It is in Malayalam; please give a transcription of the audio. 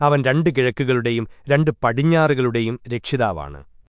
അവൻ രണ്ട് കിഴക്കുകളുടെയും രണ്ട് പടിഞ്ഞാറുകളുടെയും രക്ഷിതാവാണ്